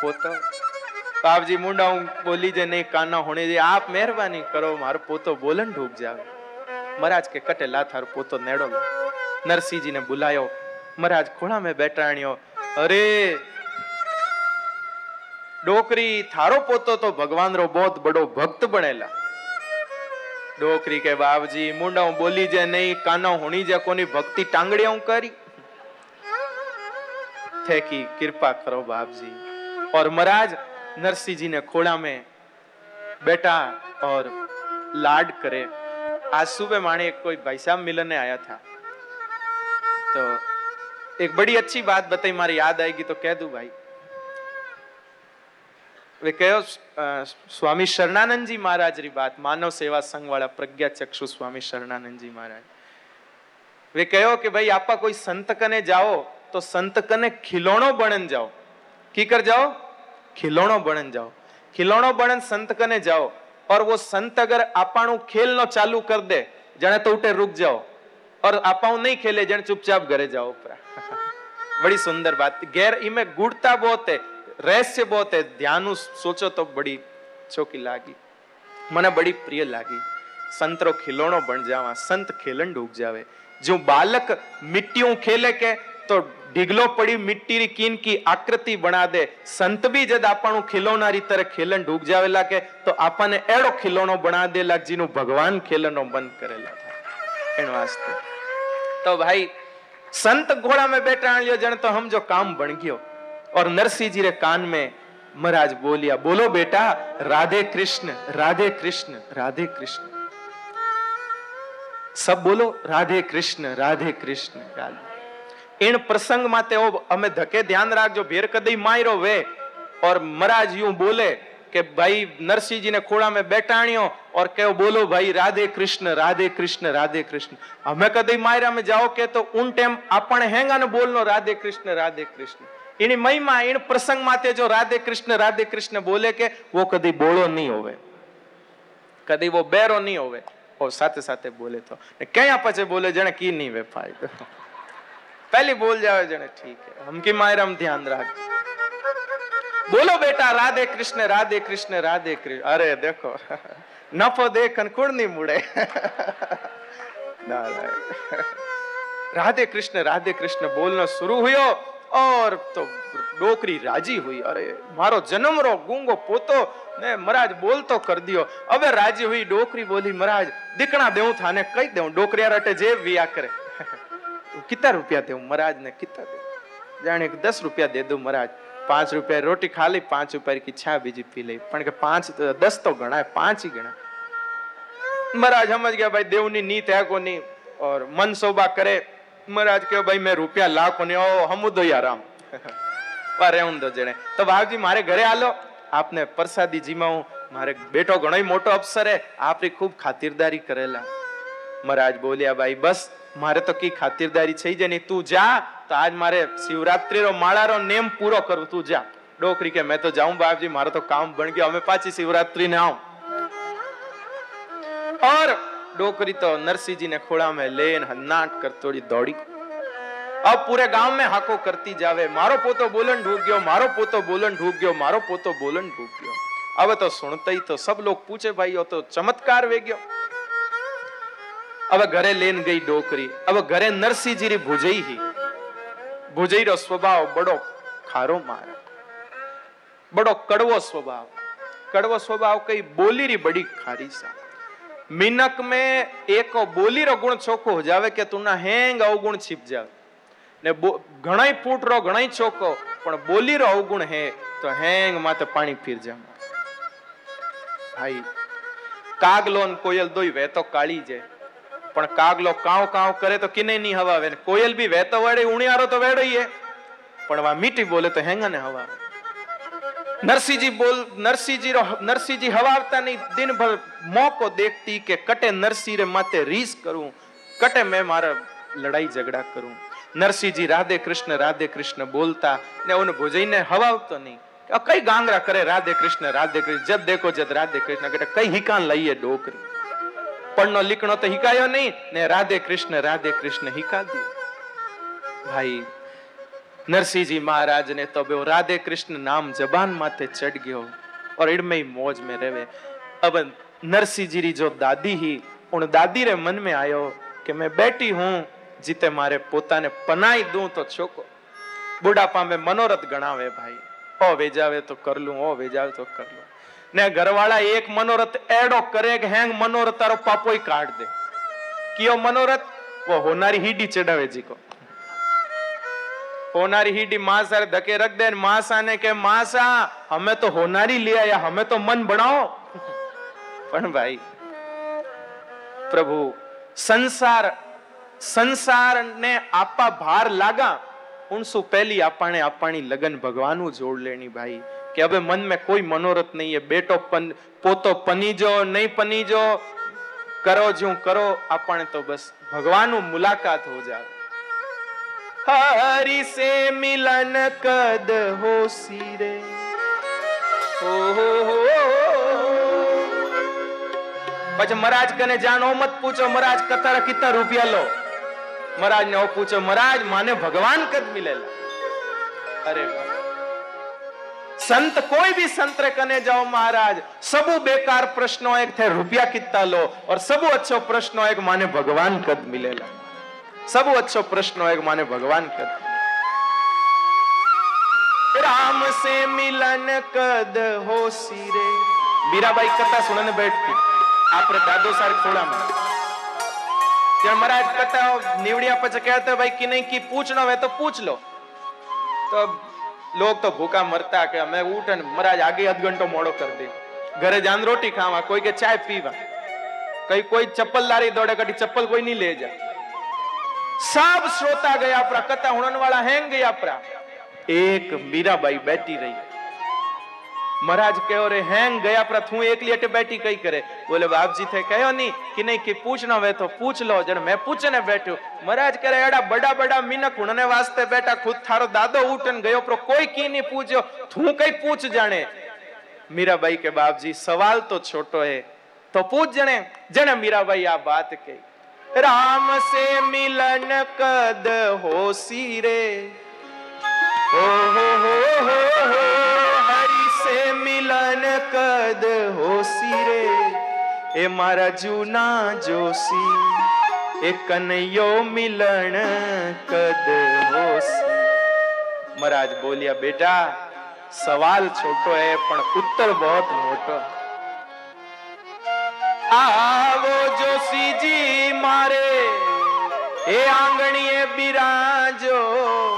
પોતો. બાપજી મુંડા હું બોલી જે નહીં કાના હોણે જે આપ મહેરબાની કરો, મારો પોતો બોલન ઢૂક જાવે. મહારાજ કે કટે લાથાર પોતો નેડો નરસિંહજીને બોલાયો. મહારાજ ખોળા મેં બેટાણ્યો અરે! ડોકરી, થારો પોતો તો ભગવાન રો બહોત બડો ભક્ત બનેલા. ડોકરી કે બાપજી, મુંડા હું બોલી જે નહીં કાના હોણી જે કોની ભક્તિ ટાંગડી હું કરી? ઠેકી કૃપા કરો બાપજી. और महाराज नरसिंह जी ने खोड़ा में बैठा और लाड करे आज सुबह माने कोई भाई साहब मिलने आया था तो एक बड़ी अच्छी बात बताई मारी याद आएगी तो कह दूं भाई वे कहो अ, स्वामी शरणानंद जी महाराज री बात मानव सेवा संघ वाला प्रज्ञा चक्षु स्वामी शरणानंद जी महाराज वे कहो कि भाई आपा कोई संत कने जाओ तो संत कने खिलौनो बनन जाओ की कर जाओ खिलौनो बनन जाओ खिलौनो बनन संत कने जाओ और वो संत अगर आपाणु खेल नो चालू कर दे जने तो उठे रुक जाओ और आपाऊ नहीं खेले जने चुपचाप घरे जाओ ऊपर बड़ी सुंदर बात गैर इमे गुड़ता बहुत है रहस्य बहुत है ध्यान सोचो तो बड़ी ચોકી લાગી મને બડી પ્રિય લાગી સંતરો ખિલોણો બન જાવા સંત ખેલન ડૂબ જાવે જો બાલક મિટ્ટીઓ ખેલે કે તો ઢીગલો પડી મિટ્ટી રી કીન કી આકૃતિ બના દે. સંત બી જદ આપણું ખિલોનારી તરફ ખેલન ઢૂક જાવેલા કે તો આપણને એડો ખિલોનો બના દે લાગજીનું ભગવાન ખેલનો બંધ કરેલા એનો વાસ્તે તો ભાઈ, સંત ઘોડા મેં બેઠા લ્યો જણ તો સમજો કામ બણ ગયો. ઓર નરસિંહજી રે કાન મેં મહારાજ બોલ્યા, બોલો બેટા, રાધે કૃષ્ણ રાધે કૃષ્ણ રાધે કૃષ્ણ. સબ બોલો, રાધે કૃષ્ણ રાધે કૃષ્ણ, રાધે. એણ પ્રસંગમાં તેઓ અમે ધકે ધ્યાન રાખજો, ભેર કદી માયરો વે. ઓર મરાજ યુ બોલે કે, ભાઈ, નરસિંહજીને ખોળામાં બેટાણ્યો. ઓર કેવો બોલો ભાઈ, રાધે કૃષ્ણ રાધે કૃષ્ણ રાધે કૃષ્ણ. અમે કદી માયરામાં જાઓ કે તો ઉન ટેમ આપણે હેંગાને બોલનો, રાધે કૃષ્ણ રાધે કૃષ્ણ. એની મહિમા એણ પ્રસંગ માતે જો રાધે કૃષ્ણ રાધે કૃષ્ણ બોલે કે, વો કદી બોળો નહીં હોવે. કદી વો બેરો નહીં હોવે. ઓ સાથે સાથે બોલે તો. ક્યાં પછી બોલે જેને કી નહીં વેફાય पहली बोल जावे जने ठीक है हम की मायरा में ध्यान रख बोलो बेटा राधे कृष्ण राधे कृष्ण राधे कृष्ण अरे देखो नफो देख कुड़ नहीं मुड़े नारायण राधे कृष्ण राधे कृष्ण बोलना शुरू हुयो और तो डोकरी राजी हुई अरे मारो जन्म रो गूंगो पोतो ने महाराज बोल तो कर दियो अबे राजी हुई डोकरी बोली महाराज दिकना देऊ थाने कही देऊ डोकरिया रटे जे विया करे कितना रुपया देऊ महाराज ने कितना दे जाने કે દસ રૂપિયા દે દઉં મહારાજ પાંચ રૂપિયા રોટી ખા લી પાંચ રૂપિયા की छा બીજી પી લે પણ કે પાંચ દસ તો ગણાય પાંચ ही ગણાય महाराज समझ गया भाई देवनी नीत है को नहीं और मन शोभा करे महाराज कहो भाई मैं रुपया लाख ने ओ हम दो याराम વારે હું તો જણે તો બાપજી મારે ઘરે આલો આપને પ્રસાદી જીમાં હું મારે બેટો ઘણો મોટો અફસર હે આપની ખૂબ ખાતિરદારી કરેલા મહારાજ બોલ્યા ભાઈ બસ મારે તો કી ખાતિરદારી થઈ જાય નહીં તું જા તો આજ મારે શિવરાત્રી રો માળારો નેમ પૂરો કરું તું જા ડોકરી કે મેં તો જાઉં બાપજી મારો તો કામ બન ગયો અમે પાછી શિવરાત્રી ને આવું और डोकरी तो नरसिंह जी ने खोड़ा में लेन हन्नाट कर तोड़ी दौड़ी अब पूरे गांव में हाको करती जावे मारो पोतो बोलन ढूक गयो मारो पोतो बोलन ढूक गयो मारो पोतो बोलन ढूक गयो अब तो सुनते ही तो सब लोग पूछे भाई वो तो चमत्कार वे गयो હવે ઘરે લેન ગઈ ડોકરી, હવે ઘરે નરસિંહજીરી ભુજઈ હી. ભુજઈરો સ્વભાવ બડો ખારો માર. બડો કડવો સ્વભાવ. કડવો સ્વભાવ કઈ બોલી રી બડી ખારી સા મિનક મે એક બોલીરો ગુણ ચોખ્ખો જાવે કે તુના હેંગ અવગુણ છીપ જાવે. ને ઘણાય ફૂટરો ઘણાય ચોખ્ખો, પણ બોલીરો અવગુણ હે તો હેંગ માથે પાણી ફીર જામ. ભાઈ, કાગલોન કોયલ દોઈ વે તો કાળી જાય. પણ કાગલો કાવ કાવ કરે તો કિને નહીં હવાવે? કોયલ બી વહેતો વળે, ઉણિયારો તો વેડઈએ. પણ વા મીઠી બોલે તો હેંગાને હવાવે. નરસિંહજી બોલ, નરસિંહજી નરસિંહજી હવાવતા નહીં. દિનભર મોકો દેખતી કે કટે નરસિંહ રે માથે રીસ કરું, કટે મેં મારા લડાઈ ઝઘડા કરું. નરસિંહજી રાધે કૃષ્ણ રાધે કૃષ્ણ બોલતા ને ઓને ભોજઈને હવાવતો નહીં. કઈ ગાંગરા કરે? રાધે કૃષ્ણ રાધે કૃષ્ણ. જબ દેખો, જબ રાધે કૃષ્ણ. કઈ હિકાન લઈએ ડોકરી. પણનો લીકણો તો હિકાયો નહીં. ને રાધે કૃષ્ણ રાધે કૃષ્ણ હિકાવ્યું ભાઈ, નરસિંહજી મહારાજને તો બે રાધે કૃષ્ણ નામ જબાન માથે ચડ ગયો. ઓર ઇડમય મોજ મે રહેવે અબ નરસિંહજી રી જો દાદી હી, ઉણ દાદી રે મન મે આયો કે મે બેટી હું, જીતે મારે પોતાને પનાઈ દઉં તો છોકો. બુઢાપા મે મનોરથ ગણાવે ભાઈ. ઓ વેજાવે તો કરલું ઓ વેજાવે તો કરલું ને ઘરવાળા એક મનોરથ એડો કરે કે હેંગ મનોરથ તારો પાપોય કાઢ દે. કયો મનોરથ? વો હોનારી હીડી ચડાવે જીકો હોનારી હીડી માસા ધકે રખ દે માસાને કે, માસા, અમે તો હોનારી લઈ આયા, અમે તો મન બનાવો. પણ ભાઈ, પ્રભુ, સંસાર, સંસારને આપા ભાર લાગા. ઉણસુ પહેલી આપણે આપણી લગન ભગવાનું જોડ લેણી ભાઈ. કે હવે મન મેં કોઈ મનોરથ નહીં, એ બેટો પન, પોતો પનીજો, નહીં પનીજો. કરો જ્યું કરો, આપણે તો બસ ભગવાનનું મુલાકાત હો જાવે હરી સે મિલન કદ હો સીરે. હો હો હો. પછી મહારાજ કને જાણો, મત પૂછો મહારાજ કતારા કિतना રૂપિયા લો. મહારાજ ને પૂછો મહારાજ માને ભગવાન કદ મિલેલા અરે વાહ संत कोई भी संत रे कने जाओ महाराज सबू बेकार प्रश्नो एक थे रुपया कितना लो और सबू अच्छो प्रश्नो एक माने भगवान कद मिलेला सबू अच्छो प्रश्नो एक माने भगवान कद राम से मिलन कद हो सीरे मीराबाई कथा सुनने बैठती आपरे दादो सारे खोड़ा में ત્યાં મહારાજ કરતા નીવડ્યા પછી કહેતા ભાઈ, કે નહીં, કે પૂછનો હોય તો પૂછ લો. તો લોક તો ભૂખા મરતા કે અમે ઉઠે ને મહારાજ આગે અધ ઘંટો મોડો કરી દે. ઘરે જાન રોટી ખાવા, કોઈ કે ચાય પીવા. કઈ કોઈ ચપ્પલ લારી દોડે કટી ચપ્પલ કોઈ નહીં લે જા. સાબ શ્રોતા ગયા પ્રા કથા હુણન વાળા હેંગ ગયા પ્રા એક મીરાબાઈ બેઠી રહી. महाराज कहो रे हैंग गया पर तू एकली अटे बैठी कई करे बोले बाप जी थे कहो नहीं कि नहीं कि पूछना वे तो पूछ लो जन मैं पूछने बैठो महाराज करे एड़ा बड़ा बड़ा मीनक हुनने वास्ते बैठा खुद थारो दादो उठन गयो पर कोई की नहीं पूछो तू कई पूछ जाने मीराबाई के बाप जी सवाल तो छोटो है तो पूछ जने जने मीराबाई आ बात कही राम से मिलन कद हो सीरे हो हो हो हो हो हरि મિલન કદ હોસી રે? એ મારા જૂના જોશી. એ કનૈયો મિલન કદ હોસી મહારાજ બોલ્યા, બેટા, સવાલ છોટો હે, પણ ઉત્તર બહોત મોટો. આવો જોશીજી મારે એ આંગણીએ બિરાજો.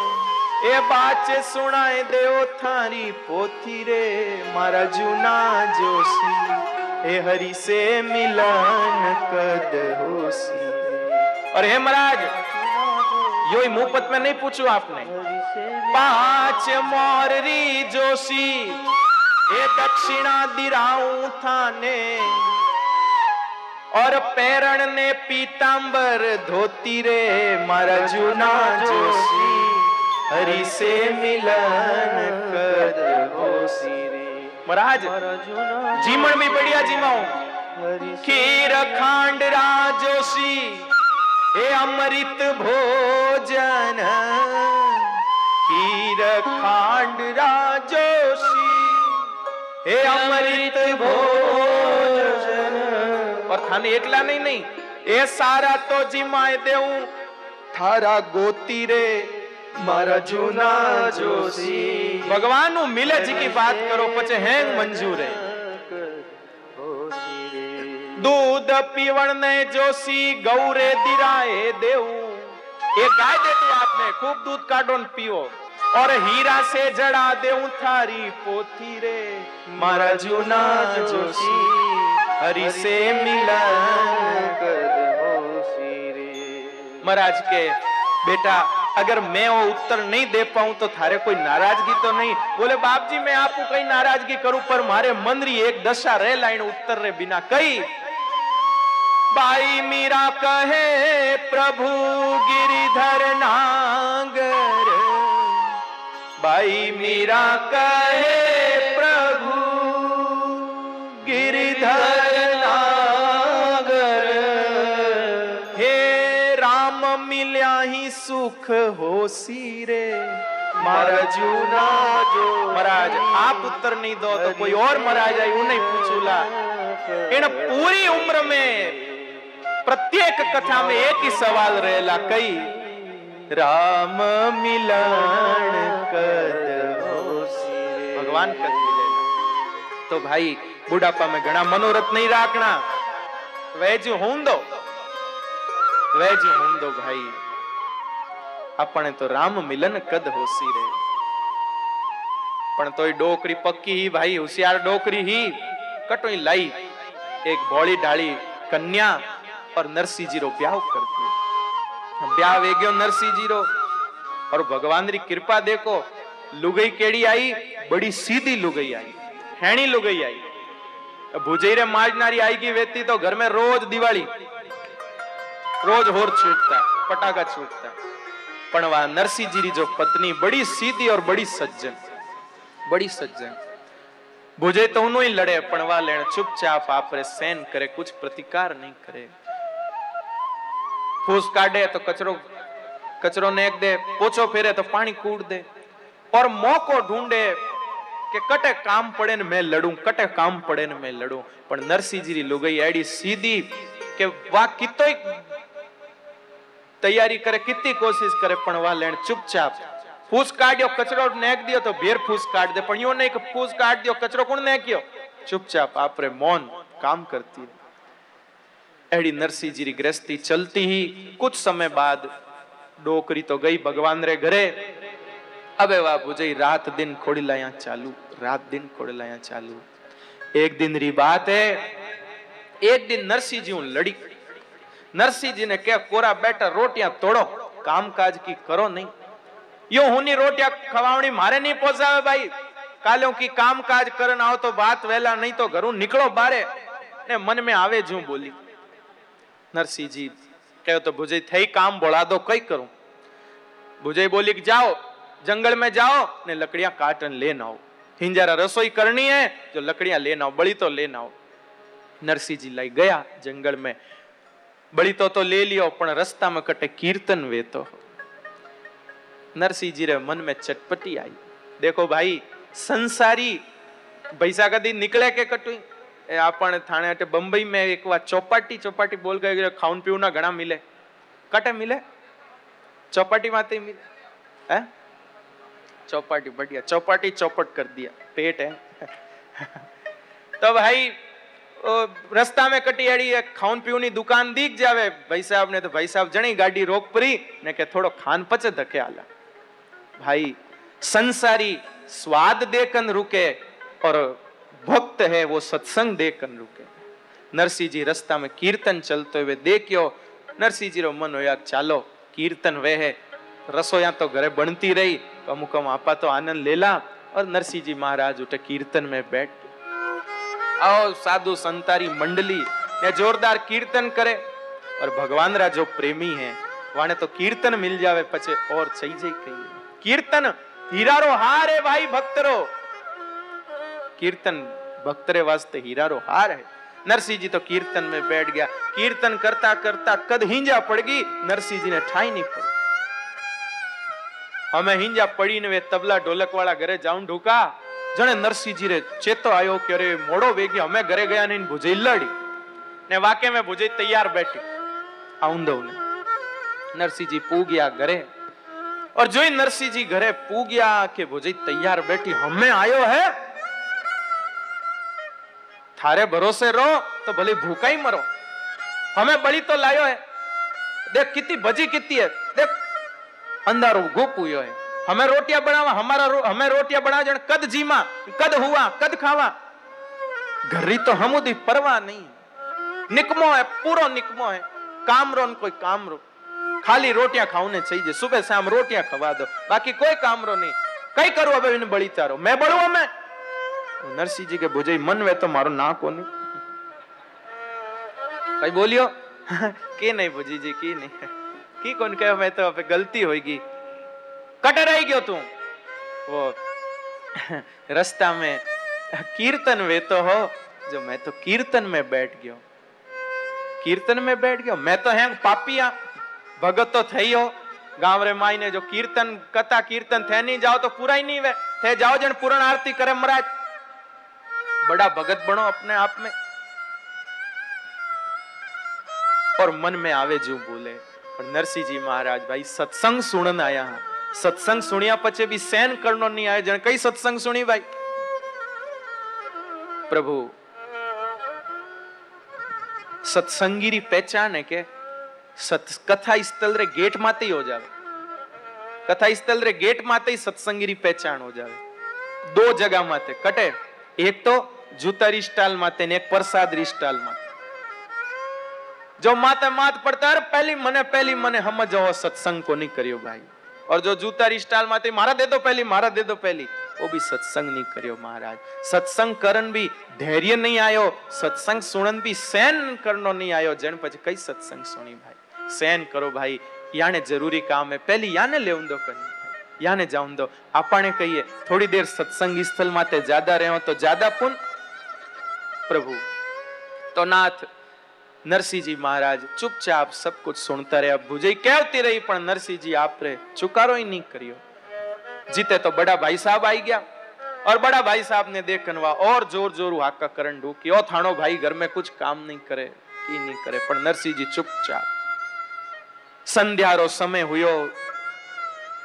એ બાચે સુણાય દેવો થારી પોથી રે મારા જૂના જોશી એ હરી સે મિલન કદ હોસી और हे महाराज यो ही मुंहपत में नहीं पूछू आपने पांच मोररी जोशी ए दक्षिणा दिराऊं थाने और पैरण ने पीतांबर धोती रे मारा जूना जोशी हरि से मिलन कद होसी रे महाराज जीमण भी बढ़िया जीमाऊं खीर खांड राजोशी हे अमृत भोजन खीर खांड राजोशी हे अमृत भोजन और थाने एकला नहीं नहीं એ સારા તો જીમાય દેવું થારા ગોતી રે મારા જૂના જોશી. ભગવાનનું મિલે જી વાત કરો, પછી હેંગ મંજૂરે. દૂધ પીવણ ને જોશી, ગૌરે દિરાએ દેવું. એ ગાય દેતું આપને, ખૂબ દૂધ કાઢો ને પીવો ઓર હીરા સે જડા દેવું થારી પોથી રે. મારા જૂના જોશી, હરી સે મિલન કર હોશી મહારાજ કે, બેટા अगर मैं वो उत्तर नहीं दे पाऊं तो थारे कोई नाराजगी तो नहीं बोले बाप जी मैं आपको कई नाराजगी करूं पर मारे मन री एक दशा रह लाइन उत्तर रे बिना कई बाई मीरा कहे प्रभु गिरिधर नागर बाई मीरा कहे प्रभु गिरिधर રામ મિલ્યા સુખ હોસી રે મારા જૂના જો મહારાજ આ પુત્ર નહીં દો તો કોઈ ઓર મહારાજ આવ્યું નહીં પૂછુલા એને પૂરી ઉમ્ર મે પ્રત્યેક કથા મે એક ही સવાલ રહેલા કઈ રામ મિલન કદ ભગવાન કદ મિલેલા તો ભાઈ બુઢાપા મે ઘણા મનોરથ નહીં રાખના વેજ હું દો વેજ હુંદો ભાઈ આપણે તો રામ મિલન કદ હોસી રે પણ તોય ડોકરી પક્કી હી ભાઈ હોશિયાર ડોકરી ही कटोई लाई एक भोली ढाली कन्या और नरसिंह जी रो ब्याह कर दियो ब्याह वे गयो नरसिंह जी रो और भगवान री कृपा देखो लुगई केड़ी आई बड़ी सीधी लुगई आई हैणी लुगई आई भुजई रे माजनारी आई की वेती तो घर में रोज दिवाली રોજ હોર छूटता पटाखा छूटता પણ વા નરસિંહજીની જો પત્ની બડી સીધી ઓર બડી સજ્જન. બડી સજ્જન. ભુજે તો નો લડે, પણ વા લેણ ચૂપચાપ આપરે સહન કરે, કુછ પ્રતિકાર નહીં કરે. ફૂસ કાઢે તો કચરો કચરો ને એક દે, પોછો ફેરે તો પાણી કૂડ દે. ઓર મોકો ઢૂંઢે કે કટે કામ પડે ને મેં લડું, કટે કામ પડે ને મેં લડું. પણ નરસિંહજીની લુગઈ એડી સીધી કે વા કિતોય તૈયારી કરે કેટલી કોશિશ કરે, પણ વાલેણ ચૂપચાપ. ફૂસ કાઢ્યો, કચરો નાખ દો તો ભેર ફૂસ કાઢ દે, પણ યો નહીં કે ફૂસ કાઢ દો કચરો કોણ નાખ્યો ચૂપચાપ, આપરે મૌન કામ કરતી. એડી નરસિંહજીની ગ્રસ્તી ચલતી હી, કુછ સમય બાદ ડોકરી તો ગઈ ભગવાન રે ઘરે. અબે વાહ ભુજઈ રાત દિન ખોડલાયા ચાલુ, રાત દિન ખોડલાયા ચાલુ. એક દિન રી વાત હે, એક દિન નરસિંહજી હું લડી નરસિંહજીને કે કોરા બેટા, રોટિયા તોડો. કામકાજ કી કરો નહીં. યો હુની રોટિયા ખવાવણી મારે નહીં પહોંચાવે ભાઈ. કાલે કી કામકાજ કરન આવો તો વાત વેલા નહીં તો ઘરું નીકળો બારે. ને મન મેં આવે જું બોલી. નરસિંહજી કહ્યો તો ભુજય થઈ કામ બોલા દો કઈ કરું? ભુજય બોલી કે, જાઓ જંગલ મેં જાઓ ને લકડિયા કાટન લેન આવો. હિંજારા રસોઈ કરણી હે, જો લકડિયા લેન આવો, બળી તો લેન આવો. નરસિંહજી લઈ ગયા જંગલ મેં બળીતો તો લે લ્યો, પણ રસ્તામાં કટે કીર્તન વેતો. નરસિંહજી રે મન મેં ચટપટી આવી. દેખો ભાઈ, સંસારી ભૈસા કદી નીકળે કે કટુઈ એ આપણ થાણે અટે બંબઈ મેં એક વાર ચોપાટી ચોપાટી બોલ ગઈ ખાઉન પીવું ના ઘણા મિલે. કટે મિલે? ચોપાટી માંથી મિલે. હે? ચોપાટી બઢિયા, ચોપાટી ચોપટ કરી દિયા, પેટ હે. તો ભાઈ ओ, रस्ता में कटी अड़ी एक खाउन पीउन ની દુકાન દીખ જાવે ભાઈ સાહેબ ને તો ભાઈ સાહેબ જણી ગાડી રોક પરી ને કે થોડો ખાન પચે ધકે આલા भाई संसारी स्वाद देकर रुके और भक्त है वो सत्संग देकर रुके नरसिंह जी रास्ता में कीर्तन चलते हुए देखियो नरसिंह जी रो मन हो यार चालो कीर्तन वे है रसोया तो घरे बनती रही अमुक हम आपा तो आनंद लेला और नरसिंह जी महाराज उठे कीर्तन में बैठ आओ साधु संतारी मंडली या जोरदार कीर्तन करे और भगवान रा जो प्रेमी है वाने तो कीर्तन मिल जावे पचे और सही जई कही कीर्तन हीरारो हार है भाई भक्तरो कीर्तन भक्तरे वास्ते हीरारो हार है नरसिंह जी तो कीर्तन में बैठ गया कीर्तन करता करता कद हिंजा पड़ गई नरसिंह जी ने ठाई नहीं पड़ी हमें हिंजा पड़ी ने वे तबला ढोलक वाला घरे जाऊं ढूका જણે નરસિંહજીને ચેતો આવ્યો કે અરે મોડો વેગી અમે ઘરે ગયા નહીં ભુજઈ લડી ને વાકે મેં ભુજઈ તૈયાર બેઠી. આ ઊંધવને. નરસિંહજી પૂગ્યા ઘરે. ઓર જોઈ નરસિંહજી ઘરે પૂગ્યા કે ભુજઈ તૈયાર બેઠી. હમે આયો હે? થારે ભરોસે રહો તો ભલે ભૂકાઈ મરો. હમે બળી તો લાયો હે. દેખ કિતી ભજી કિતી હે. દેખ, અંધારું ગોપુયો હે. कितनी बजी कितनी है देख अंधारो गुप हुयो है हमें रोटियां बनावा हमारा रो, हमें रोटियां बना जन कद जीमा कद हुआ कद खावा घरी तो हम उदी परवाह नहीं निकमो है पूरो निकमो है कामरो न कोई कामरो खाली रोटियां खाऊने चाहिए सुबह शाम रोटियां खवा दो बाकी कोई कामरो नहीं कई करो अब इन बड़ी तारो मैं बड़ू मैं नरसिंह जी के भुजई मन वे तो मारो ना कोनी कई बोलियो के नहीं भुजी जी की नहीं की कौन कहे मैं तो अब गलती होगी કટરાઈ ગયો તું. વો રસ્તા મેં કીર્તન વેતો હો. જો મેં તો કીર્તન મેં બેઠ ગયો. કીર્તન મેં બેઠ ગયો. મેં તો હેંગ પાપિયા ભગત તો થયો. ગામરે માઈને જો કીર્તન, કથા કીર્તન થે નહીં જાઓ તો પૂરાય નહીં વે. થે જાઓ જણ પૂરણ આરતી કરે મહારાજ બડા ભગત બનો अपने आप में और मन में आवे जो बोले और नरसिंह जी महाराज भाई सत्संग सुनन आया हूं સત્સંગ સુણ્યા પછી બી સેન કરનો નહીં આવે જણ કઈ સત્સંગ સુણી ભાઈ? પ્રભુ, સત્સંગીરી પહેચાને કે સત કથા સ્થળ રે ગેટ માતે હો જાવે કથા સ્થળ રે ગેટ માતે સત્સંગીરી પહેચાન હો જાવે દો જગા માતે કટે. એક તો જૂતા રિસ્ટાલ માતે ને એક પ્રસાદ રિસ્ટાલ માતે જો માતે માત પડતા પહેલી મને પહેલી મને સમજ સત્સંગ કોની કર્યો ભાઈ? मने हम जो सत्संग को नहीं करियो भाई और जो जूता री स्टाल माते मारा दे दो पहली मारा दे दो पहली वो भी सत्संग नहीं करियो महाराज सत्संग करन भी धैर्य नहीं आयो सत्संग सुनन भी सहन करनो नहीं आयो जन પછી કઈ સત્સંગ સુણી ભાઈ सहन करो भाई याने जरूरी काम है पहली याने ले दो करनी याने जाऊं दो આપણે કહીએ થોડી દેર સત્સંગ સ્થળ માટે જ્યાદા રહ્યો તો જ્યાદા પુન प्रभु तो नाथ नरसिंह जी महाराज चुपचाप सब कुछ सुनता रहे अब भुजई कहती रही पर नरसिंह जी आप रे चुकारो ही नहीं करियो जीते तो बड़ा भाई साहब आई गया और बड़ा भाई साहब ने देख कनवा और जोर जोर हाका करण ढूकी ओ थानो भाई घर में कुछ काम नहीं करे की नहीं करे पर नरसिंह जी चुपचाप संध्यारो समय हुयो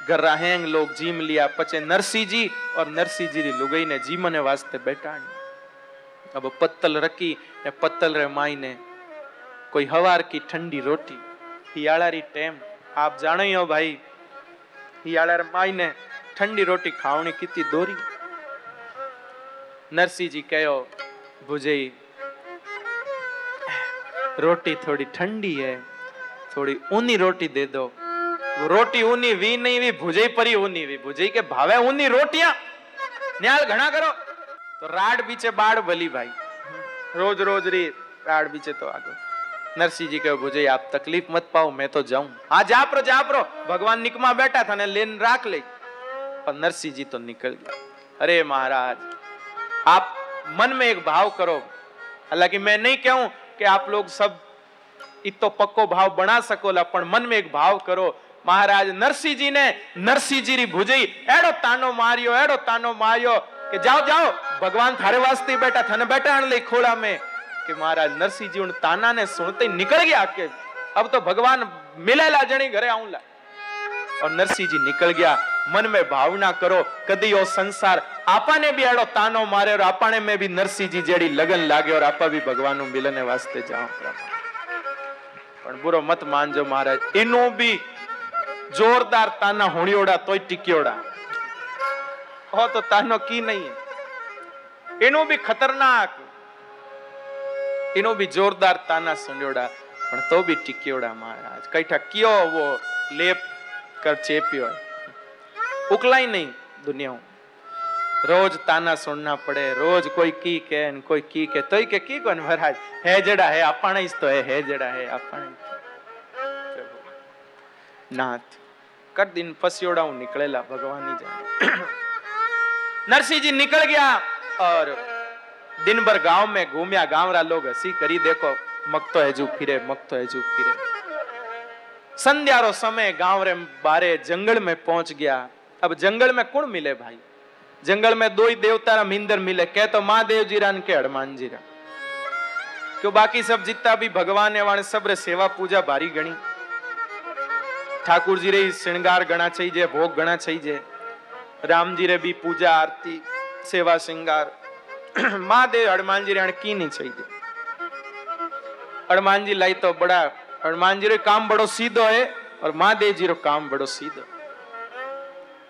गर्राहेंग लोग जीम लिया पचे नरसिंह जी और नरसिंह जी री लुगई ने जीमने वास्ते बैठाणी अब पत्तल रखी ने पत्तल रे माई ने કોઈ હવાર કી ઠંડી રોટી. હિયાળારી ટેમ. આપ જાણ્યો ભાઈ, હિયાળાર માઈને ઠંડી રોટી ખાવણી કીધી દોરી. નરસિંહજી કયો, ભુજઈ, રોટી થોડી ઠંડી હે, થોડી ઊની રોટી દે દો. રોટી ઊની વી નહીં, વી ભુજઈ પરી ઊની વી. ભુજઈ કે ભાવે ઊની રોટિયા? ન્યાલ ઘણા કરો. તો રાડ બીચે બાળ ભલી ભાઈ. રોજ રોજ રી રાડ બીચે તો આગળ. रोज रोज री राड बीचे तो आगो नरसिंह जी कहो भुजई आप तकलीफ मत पाओ मैं तो जाऊं हाँ जा प्रो जा प्रो भगवान निकमा बैठा था ने लेन राख ले पर नरसिंह जी तो निकल गया अरे महाराज आप मन में एक भाव करो हालांकि मैं नहीं कहूं कि आप लोग सब इतो पक्को भाव बना सकोला पण मन में एक भाव करो महाराज नरसिंह जी ने नरसिंह जी री भुजई एड़ो तानो मारियो एड़ो तानो मारियो कि जाओ जाओ भगवान थारे वास्ते बैठा थाने बैठा ले खोड़ा में कि महाराज नरसिंह जी उन ताना ने सुनते ही निकल गया के अब तो भगवान मिलेला जणी घरे आऊंला और नरसिंह जी निकल गया मन में भावना करो कदी ओ संसार आपाने भी एड़ो तानो मारे और आपाने में भी नरसिंह जी जेड़ी लगन लागे और आपा भी भगवान नु मिलने वास्ते जाओ प्रभु પણ બુરો મત માનજો મહારાજ એનું બી જોરદાર તાના હોણિયોડા તોય ટીક્યોડા હો તો તાનો કી નહીં એનું બી ખતરનાક એનો બી જોરદાર તાના સંડોડા, પણ તો બી ટીક્યોડા મહારાજ. કઈઠા કયો વો લેપ કર ચેપ્યો ઉકલાય નહીં દુનિયા રોજ તાના સુણના પડે, રોજ કોઈ કી કે કોઈ કી કે. તોય કે કી કોને મહારાજ? હેજડા હે આપણે જ તો હે હેજડા હે આપણે નાથ કર દિન ફસ્યોડા હું નીકળેલા ભગવાનની જાણે. નરસિંહજી નીકળ ગયા. और दिन भर गांव में घूमया गांवरा लोग हंसी करी देखो मकतो है जू फिरे मकतो है जू फिरे संध्यारो समय गांव रे बारे जंगल में पहुंच गया अब जंगल में कौन मिले भाई जंगल में दो ही देवता मिंदर मिले कह तो महादेव जी रान के हनुमान जी रान क्यों बाकी सब जितना भी भगवान है वाण सब रे सेवा पूजा भारी गणी ठाकुर जी रे श्रृंगार गणा चाहिए भोग गणा चाहिए राम जी रे भी पूजा आरती सेवा श्रृंगार મહાદેવ હનુમાનજી રેણ કીની છે હનુમાનજી લઈ તો બડા હનુમાનજી રો કામ બડો સીધો હે और महादेव जी रो काम बड़ो सीधो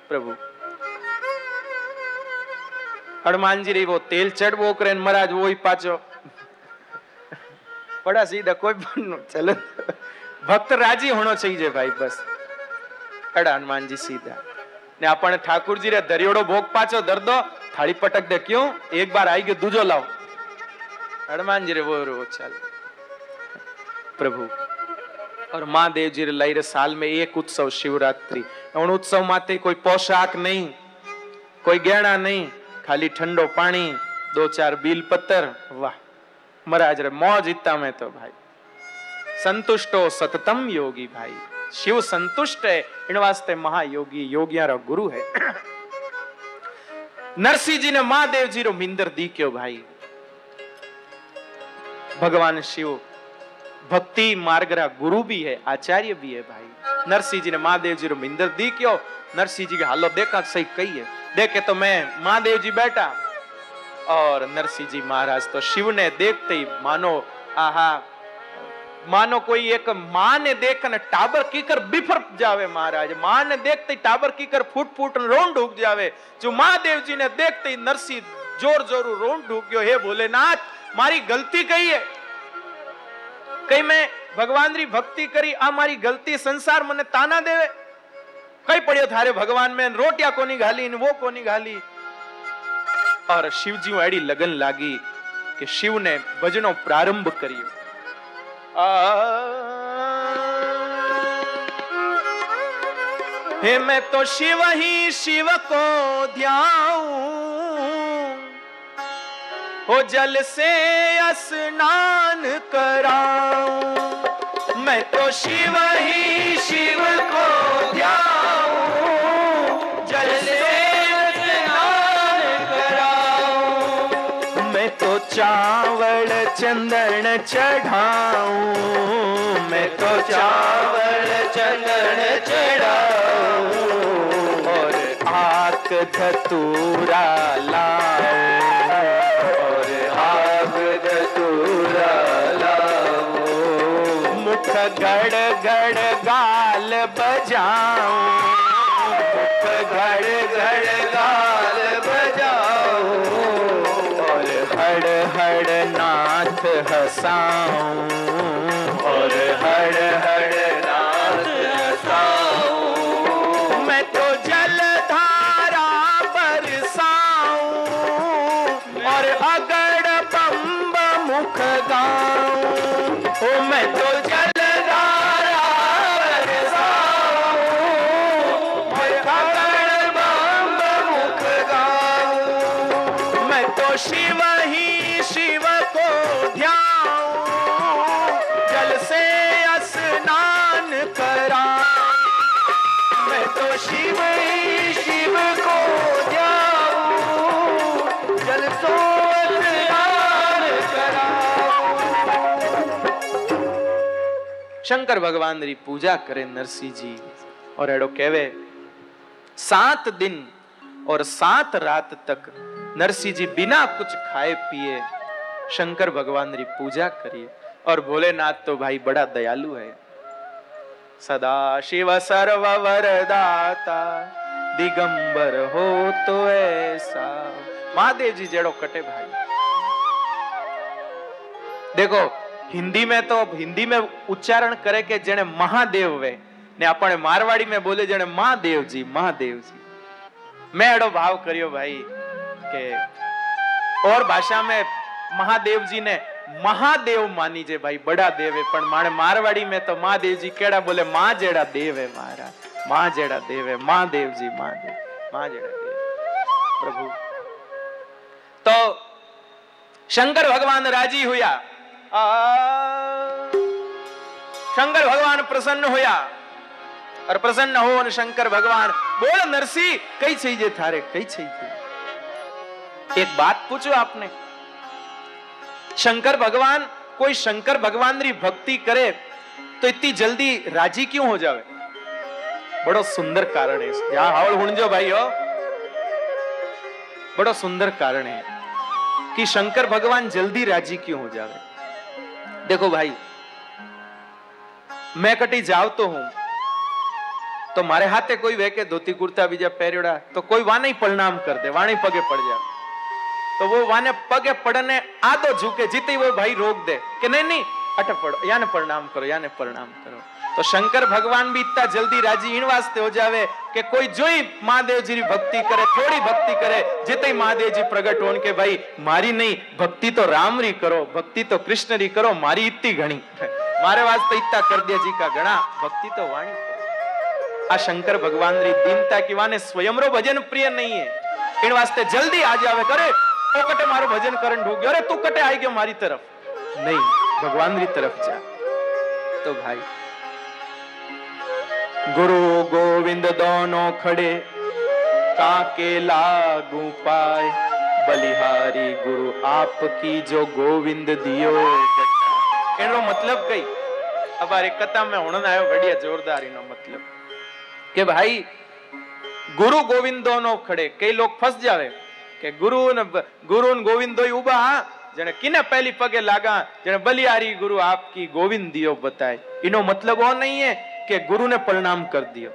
प्रभु हनुमान जी रे वो तेल चढ़वो करे महाराज वो ही पाचो बड़ा सीधा कोई चलो ભક્ત રાજી હોણો છે ભાઈ, બસ. એડા હનુમાનજી સીધા. ને આપણને ઠાકુરજી રે દરિયોડો ભોગ પાછો દર્દો थाली पटक दे क्यों? एक बार आई બાર दूजो लाओ। हनुमान जी रे वो रो चल। प्रभु और महादेव जी लई रे साल में एक उत्सव शिवरात्रि। उन उत्सव माते कोई पोशाक नहीं कोई गहना नहीं खाली ठंडो पानी दो चार बील पत्थर। वाह महाराज रे मौज इतना में तो भाई। संतुष्ट हो सततम योगी भाई। शिव संतुष्ट है इन वास्ते महायोगी योगिया रो गुरु है। नरसिंह जी ने महादेव जी रो मिंदर दी क्यों भाई भगवान शिव भक्ति मार्गरा गुरु भी है आचार्य भी है भाई नरसिंह जी ने महादेव जी रो मिंदर दी क्यों नरसिंह जी के हालो देखा सही कही है देखे तो मैं महादेव जी बैठा और नरसिंह जी महाराज तो शिव ने देखते ही मानो आहा માનો કોઈ એક માને દેખ અને ટાબર કીકર બિફર જાવે મહારાજ. માને દેખતી ટાબર કીકર ફૂટ ફૂટ રોંડ ઉગ જાવે. જો મહાદેવજીને દેખતી નરસિંહ જોર જોરું રોંડ ઉગ્યો હે ભોલેનાથ, મારી ગલતી કહીએ કઈ મેં ભગવાનની ભક્તિ કરી, આ મારી ગલતી સંસાર મને તાના દેવે? કઈ પડ્યો થારે ભગવાન મેં? રોટિયા કોની ઘાલી ને વો કોની ઘાલી? ઓર શિવજી વાળી લગન લાગી કે શિવને ભજનો પ્રારંભ કર્યો. हे मैं तो शिव ही शिव को ध्याऊं हो जल से स्नान कराऊं मैं तो शिव ही शिव को ध्याऊं चावल चंदन चढ़ाऊं। मैं तो चावल चंदन चढ़ाऊं। और आक धतूरा लाऊं। और आग धतूरा लाऊं। मुख गड़ गड़ गाल बजाऊं। मुख गड़ गड़ गाल बजाऊं। हड़ हड़ नाथ हसाऊं। और हर हर नाथ हसाऊं। मैं तो जल धारा बरसाऊं। और अगर पंब मुख गाऊं। ओ मैं तो जल शंकर भगवान री पूजा करे नरसिंह जी और एडो कहवे सात दिन और सात रात तक नरसिंह जी बिना कुछ खाए पिए शंकर भगवान री पूजा करिए और भोलेनाथ तो भाई बड़ा दयालु है सदा शिव सर्व वरदाता दिगंबर हो तो ऐसा महादेव जी जेड़ो कटे भाई देखो हिंदी में तो हिंदी में उच्चारण करे के जेने महादेव वे ने अपने मारवाड़ी में बोले जेने महादेव जी महादेव जी मैं एड़ो भाव करियो भाई के और भाषा में महादेव जी ने महादेव मानी जे भाई बड़ा देव है पण माने मारवाड़ी में तो महादेव जी केड़ा बोले माँ जेड़ा देव है महाराज माँ जेड़ा देव है महादेव जी महादेव माँ શંકર ભગવાન પ્રસન્ન હોયા. અર પ્રસન્ન હો અને શંકર ભગવાન. બોલ નરસિંહ, કઈ છે જે થારે કઈ છે જે એક વાત પૂછું આપને. શંકર ભગવાન, કોઈ શંકર ભગવાનની ભક્તિ કરે, તો ઇતની જલ્દી રાજી ક્યું હો જાવે? બડો સુંદર કારણ હે. યા હાવળ હુણજો ભાઈઓ બડો સુંદર કારણ હે. કે શંકર ભગવાન જલ્દી રાજી ક્યું હો જાવે? देखो भाई मैं कटी जाव तो हूं तो मारे हाथे कोई वेके धोती कुर्ता बीजा પહેર્યોડા તો કોઈ વાને પ્રણામ કર દે વાણી પગે પડ જાય तो वो वाने पगे पड़ने आदो झुके जीते वो भाई रोक दे कि नहीं नहीं अट पड़ो याने प्रणाम करो याने प्रणाम તો શંકર ભગવાન બી ઇતના જલ્દી રાજી ઈણ વાસ્તે હો જાવે કે કોઈ જોઈ મહાદેવજીની ભક્તિ કરે, થોડી ભક્તિ કરે, જે તે મહાદેવજી પ્રગટ હોન કે ભાઈ, મારી નહીં ભક્તિ તો રામરી કરો, ભક્તિ તો કૃષ્ણરી કરો, મારી ઇત્તી ઘણી. મારે વાસ્તે ઇત્તા કર દે જી કા ઘણા ભક્તિ તો વાણી. આ શંકર ભગવાન રી દીનતા કીવાને સ્વયંરો ભજન પ્રિય નહીં હે ઈણ વાસ્તે જલ્દી આજે આવે, કરે પોકટે મારું ભજન કરન ઢૂક ગયો અરે તું કટે આઈ ગયો મારી તરફ. નહીં ભગવાન રી તરફ જા. તો ભાઈ ગુરુ ગોવિંદ દોનો ખડે, કાકે લાગુ પાય. બલિહારી ગુરુ આપ કી જો ગોવિંદ દિયો. એનો મતલબ કઈ? અમારે કથા મેં હણન આવ્યો, ઘડિયા જોરદાર એનો મતલબ. કે ભાઈ, ગુરુ ગોવિંદો નો ખડે. કઈ લોક ફસ જાવે? કે ગુરુ ને ગુરુ ને ગોવિંદો ઊભા હા? જેને કિને પહેલી પગે લાગા જેને બલિયારી ગુરુ આપકી ગોવિંદ દિયો બતાય. એનો મતલબ ઓ નહીં હે. કે गुरु ने प्रणाम कर दियो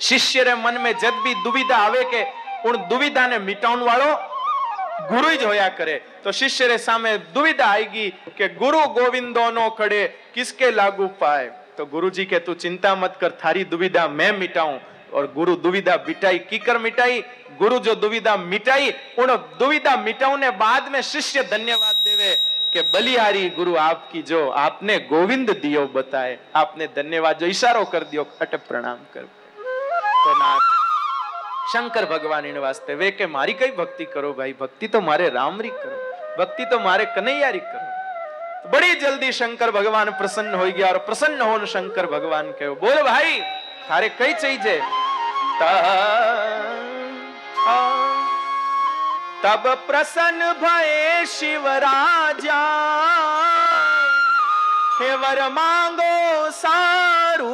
शिष्य रे मन में जब भी दुविधा आवे के उन दुविधा ने मिटाउन वालो ગુરુ જ હોયા કરે તો શિષ્ય રે સામે દુવિધા આવી ગઈ કે ગુરુ ગોવિંદો નો ખડે કિસકે લાગુ પાય તો ગુરુજી કે તું ચિંતા મત કર થારી દુવિધા મેં મિટાઉં और गुरु दुविधा मिटाई कीकर मिटाई गुरु जो दुविधा मिटाई उन दुविधा मिटाने बाद में शिष्य धन्यवाद देवे કે બલિહારી ગુરુ આપકી જો આપને ગોવિંદ દિયો બતાય, આપને ધન્યવાદ જો ઈશારો કરી દો ખટ પ્રણામ કર. તો નાથ, શંકર ભગવાન એને વાસ્તે વે કે મારી કઈ ભક્તિ કરો ભાઈ? ભક્તિ તો મારે રામરી કરો. ભક્તિ તો મારે કનૈયારી કરો. બડી જલ્દી શંકર ભગવાન પ્રસન્ન હોઈ ગયા और પ્રસન્ન હોન શંકર ભગવાન કહ્યો, બોલ ભાઈ, તારે કઈ ચાહીજે તા तब प्रसन्न भये शिव राजा हे वर मांगो सारू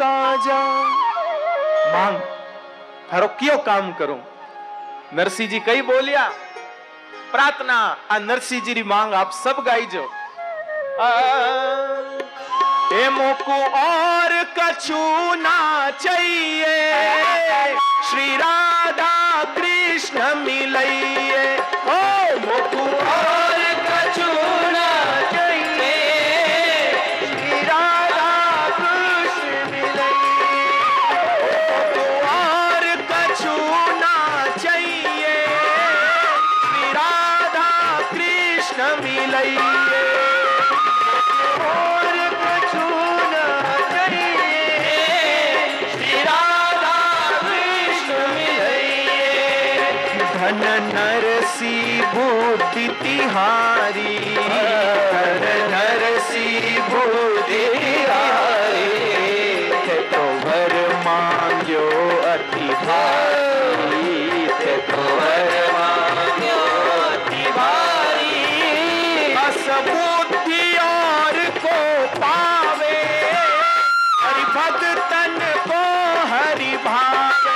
काजा मांग थारो क्यों काम करूं नरसिंह जी कई बोलिया प्रार्थना आ नरसिंह जी री मांग आप એ મુકુ ઓર કછું ના ચઈએ. શ્રી રાધા કૃષ્ણ મિલઈએ. ઓ મુકુ ઓર तुम्हारी हर। नर सी अति भारी। तो भारी। असबुद्धि को पावे। हरिभद तन को हरि भावे।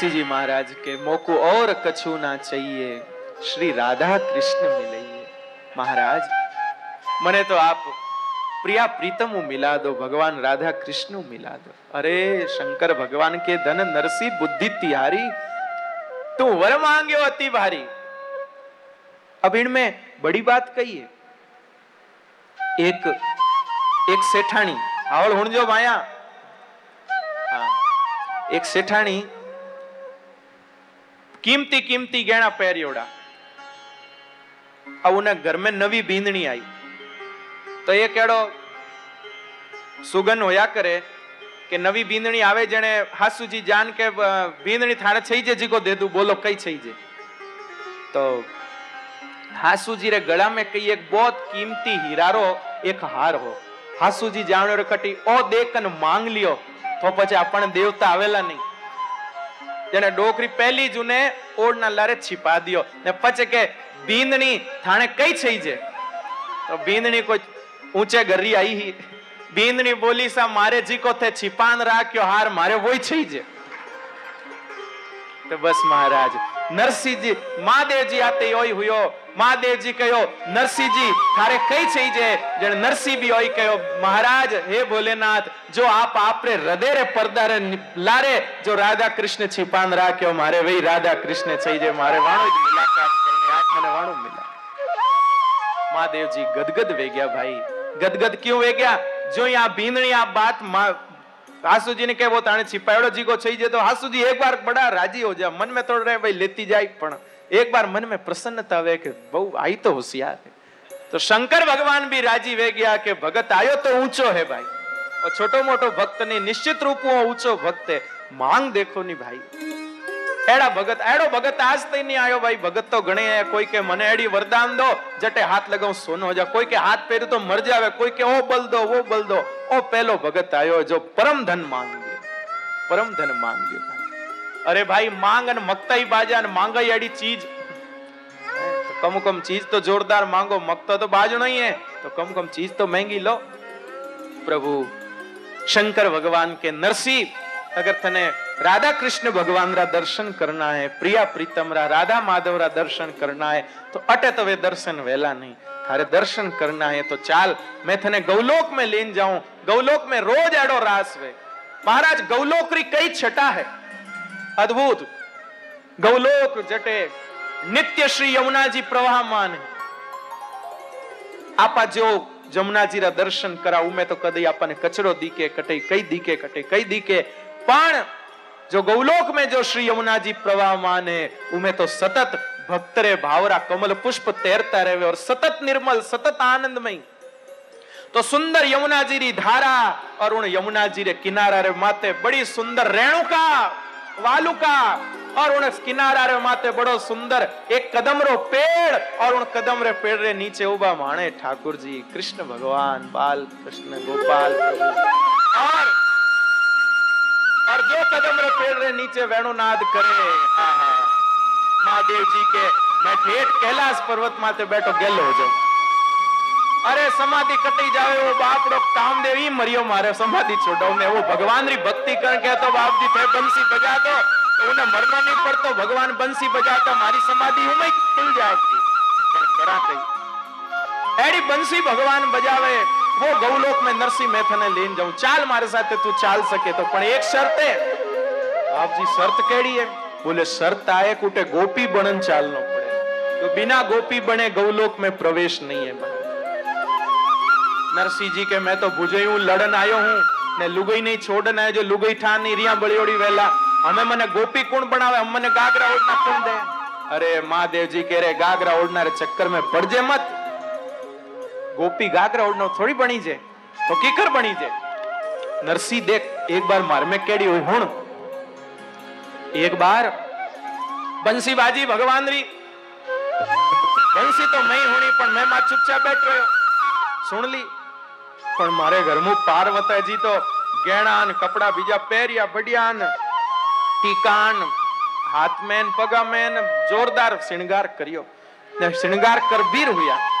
नरसिंह जी महाराज के मोको और कछु ना चाहिए श्री राधा कृष्ण मिलइए महाराज મને તો આપ પ્રિયા પ્રીતમ મિલા દો ભગવાન राधा कृष्ण मिला दो अरे शंकर भगवान के धन नरसी बुद्धि तिहारी तू वर मांग्यो अति भारी अब इनमें बड़ी बात कही है एक एक सेठाणी आवड़ हुणजो माया हाँ एक सेठाणी કિંમતી કિંમતી ગેણા પહેર્યોડા. આવને ઘરમાં નવી ભીંદણી આવી તો એ કેડો સુગન હોયા કરે કે નવી ભીંદણી આવે જેણે હાસુજી જાન કે ભીંદણી થાણે થઈ જે જીકો દેદું બોલો કઈ થઈ જે. તો હાસુજી રે ગળા મેં કઈ એક બહોત કિંમતી હીરારો, એક હાર હો. હાસુજી જાણ્યો કટી ઓ દેકન માંગ લ્યો તો પછી આપણને દેવતા આવેલા નહીં. જેને ડોકરી પહેલી જૂને ઓળના લારે છીપાદ્યો ને પછી કે, ભીંદણી થાણે કઈ થઈ છે? તો ભીંદણી કોઈ ઊંચે ગરી આવી ભીંદણી બોલી, સા મારે જીકો તે છીપાન રાખ્યો, હાર મારે વોય થઈ છે. તો બસ મહારાજ નરસિંહજી, મહાદેવજી આતે ઓય હુયો. મહાદેવજી કયો, નરસિંહજી થારે કઈ છે જે? જેને નરસિંહ બી ઓય કયો, મહારાજ, હે ભોલેનાથ, જો આપ આપરે હૃદયરે પરદારે લારે, જો રાધા કૃષ્ણ છીપાન રાખ્યો, મારે વઈ રાધા કૃષ્ણ છે જે, મારે વાણો જ મુલાકાત કરને આપ મને વાણો મિલા. મહાદેવજી ગદગદ વેગ્યા ભાઈ. ગદગદ ક્યું વેગ્યા? જો આ ભીંદણી આ વાત हासू ने कहे वो ताने छिपाड़ो जी को चाहिए तो हासू जी एक बार बड़ा राजी हो जा मन में थोड़ा रहे भाई लेती जाए पण एक बार मन में प्रसन्नता वे कि बहु आई तो होशियार है तो शंकर भगवान भी राजी वे गया कि भगत आयो तो ऊंचो है भाई और छोटो मोटो भक्त नहीं निश्चित रूप वो ऊंचो भक्त है मांग देखो नहीं भाई એડા ભગત, એડો ભગત, આજ તઈ નહીં આવ્યો ભાઈ. ભગત તો ઘણી કોઈ કે મને એડી વરદાન દો, જટે હાથ લગાવ, સોનો જા કોઈ કે હાથ પહેર્યું તો મર જાવે કોઈ કે, ઓ બલ દો ઓ બલ દો. ઓ પેલો ભગત આવ્યો જો પરમ ધન માંગ્યો પરમ ધન માંગ્યો અરે ભાઈ, માંગ અને મકતાઈ બાજા અને માંગાઈ એડી ચીજ કમ કમ ચીજ તો જોરદાર માંગો મકતો તો બાજ નહીં હે. તો કમ કમ ચીજ તો મહેંગી લો. પ્રભુ, શંકર ભગવાન કે નરસિંહ, અગર તને राधा कृष्ण भगवान रा दर्शन करना है प्रिया प्रीतम रा राधा माधव रा दर्शन करना है तो अटे तो वे दर्शन वेला नहीं थारे दर्शन करना है तो चाल मैं थने गौलोक में लेन जाऊं गौलोक में रोज एडो रास वे महाराज गौलोक री कई छटा है अद्भुत गौलोक जटे नित्य श्री यमुना जी प्रवाहमान है आपा जो જમુનાજી રા દર્શન કરાવું મેં તો કદી આપણને કચરો દીકે કટે કઈ દીકે કટે કઈ દીકે પણ जो गौलोक में जो श्री यमुना जी प्रवाहमान है उमें तो सतत भक्त रे भावरा कमल पुष्प तैरता रहे और सतत निर्मल सतत आनंदमय तो सुंदर यमुना जी री धारा और उन यमुना जी रे किनारा रे माते बड़ी सुंदर रेणुका वालुका और उन किनारा रे माते बड़ो सुंदर एक कदम रो पेड़ और उन कदम रे पेड़ रे नीचे उबा माणे ठाकुर जी कृष्ण भगवान बाल कृष्ण गोपाल और और जो कदम रे पेड़ रे नीचे वेणुनाद करे आहा महादेव जी के मैं ठेठ कैलाश पर्वत माते बैठो गेलो हो जाऊं अरे समाधि कटी जावे वो बापड़ो कामदेव ही मरियो मारे समाधि छोड़ो ने वो भगवान री भक्ति कर के तो बाप जी थे बंसी बजा दो तो उन्हें मरना नहीं पड़तो भगवान बंसी बजाता मारी समाधि उमे खुल जाती पर करा कई एडी बंसी भगवान बजावे वो गौलोक में नरसिंह मेथने लेन जाऊं चाल मारे साथे तू चाल सके तो पण एक शर्त है आप जी शर्त केड़ी है बोले शर्त आए कुटे गोपी बनन चालनो पड़े तो बिना गोपी बने गौलोक में प्रवेश नहीं है महाराज नरसिंह जी के मैं तो बुझे हूं लड़न आयो हूं ने लुगई नहीं छोड़न आयो जो लुगई ठान नहीं रिया बड़ियोड़ी वेला हमें मने गोपी कौन बनावे हम मने गागरा ओढ़ना कौन दे अरे महादेव जी कह रहे गागरा ओढ़ना रे चक्कर ગોપી ગાગરા ઓળનો થોડી બની છે, તો કીકર બની છે. નરસિંહ દેખ એક બાર માર મેં કેડી હોય હુણ. એક બાર બંસી બાજી ભગવાન રી બંસી તો મેં હુણી, પણ મેં માં ચૂપચાપ બેઠ રહ્યો. સુણલી પણ મારે ઘરમાં પાર્વતાજી તો ગેણાન, કપડા બીજા પહેર્યા, ભડિયાન, ટીકાન, હાથમેન, પગામેન, જોરદાર શિણગાર કર્યો. ને શિણગાર કરબીર હુયા.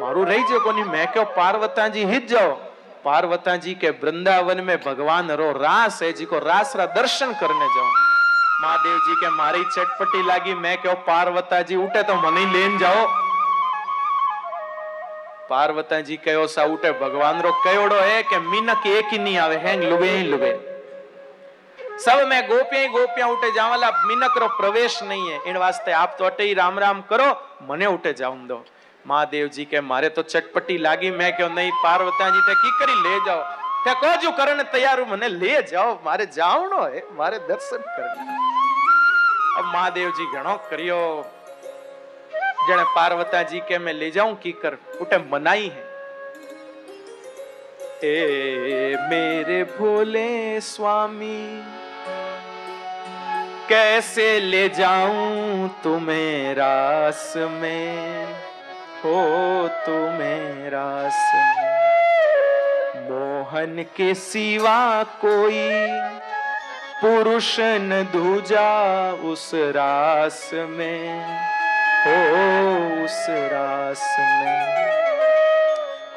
મારું રહી જો કોની મેં ક્યો पार्वताजी हित जाओ पार्वताजी के वृंदावन में भगवान रो रास है जी को रास रा दर्शन करने जाओ महादेव जी के मारी चटपटी लागी मैं क्यों पार्वताजी उठे तो मनी लेन जाओ पार्वताजी कहो सा उठे भगवान रो कयोड़ो है कि मीनक एक ही नहीं आवे हैं लुगे ही लुगे सब में गोपियां ही गोपियां उठे जावला मीनक रो प्रवेश नहीं है इन वास्ते आप तो अटे ही राम राम करो मने उठे जाऊं दो महादेव जी के मारे तो चटपटी लागी मैं क्यों नहीं पार्वता जी ते की करी ले जाओ તે કોજુ કરણ તૈયાર મને લે જાઓ મારે જાવણો હે મારે દર્શન કરવા अब महादेव जी घणो करियो जने पार्वता जी के मैं ले जाऊं की कर उठे मनाई है ए मेरे भोले स्वामी कैसे ले जाऊं तुम्हें रास में हो तुम्हें रास में। मोहन के सिवा कोई पुरुष न दूजा उस रास में। हो उस रास में।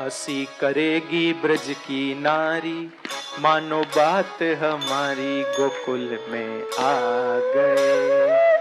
हँसी करेगी ब्रज की नारी, मानो बात हमारी गोकुल में आ गए